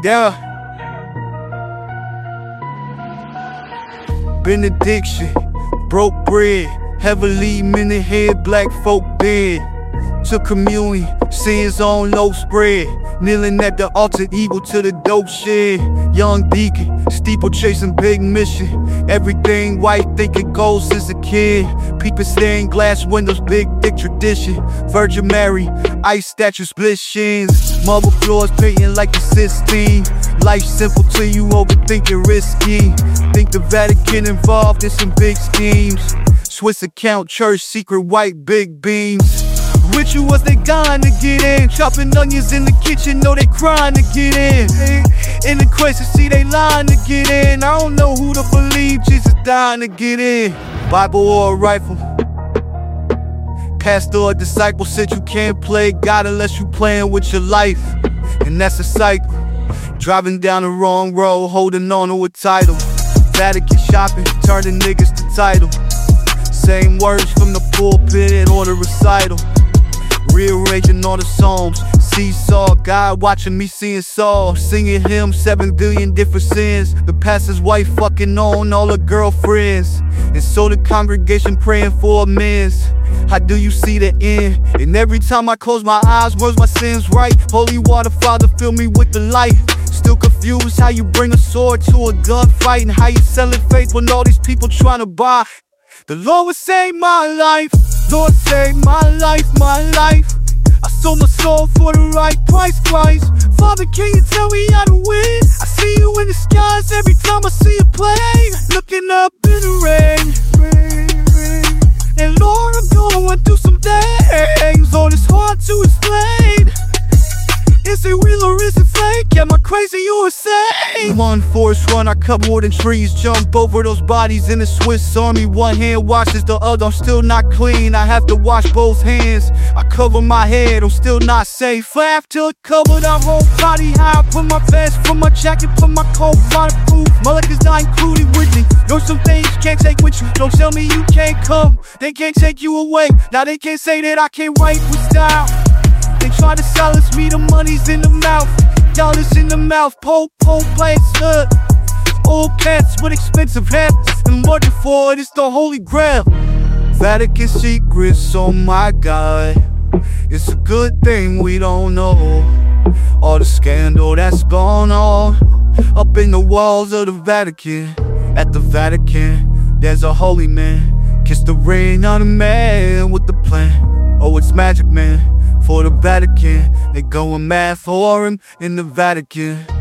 Yeah. Benediction, broke bread, heavily minute head, black folk bed. To communion, sins on low spread. Kneeling at the altar, evil to the dope shed. Young deacon, steeple chasing big mission. Everything white, thinking gold since a kid. People stained glass windows, big dick tradition. Virgin Mary, ice statue, split shins. Marble floors, painting like the Sistine. Life simple till you overthinking risky. Think the Vatican involved in some big schemes. Swiss account, church, secret white, big beams. Rituals they dying to get in. Chopping onions in the kitchen, know they crying to get in. In the crisis, see they lying to get in. I don't know who to believe, Jesus dying to get in. Bible or a rifle. Pastor or disciple said you can't play God unless you playing with your life. And that's a cycle. Driving down the wrong road, holding on to a title. Vatican shopping, turning niggas to title. Same words from the pulpit or the recital. Rearranging all the songs. Seesaw, God watching me seeing Saul. Singing him, seven billion different sins. The pastor's wife fucking on all her girlfriends. And so the congregation praying for amends. How do you see the end? And every time I close my eyes, words my sins right. Holy water, Father, fill me with the light. Still confused how you bring a sword to a gunfight and how you selling faith when all these people trying to buy. The Lord will save my life. Lord, save my life, my life. I sold my soul for the right price, Christ. Father, can you tell me how to win? I see you in the skies every time I see a plane. Looking up in the rain, crazy or insane? One force run, I cut more than trees. Jump over those bodies in the Swiss Army. One hand washes the other, I'm still not clean. I have to wash both hands. I cover my head, I'm still not safe. Laugh till it covered our whole body. How I put my vest, put my jacket, put my coat, fireproof. My is not included with me. Know some things you can't take with you. Don't tell me you can't come. They can't take you away. Now they can't say that I can't write with style. They try to silence me, the money's in the mouth. Dollars in the mouth, pole, pole, play stud. Old cats with expensive hats. And looking for it's the holy grail. Vatican secrets, oh my god. It's a good thing we don't know. All the scandal that's gone on. Up in the walls of the Vatican. At the Vatican, there's a holy man. Kiss the ring on a man with the plan. Oh, it's magic, man for the Vatican. They going mad for him in the Vatican.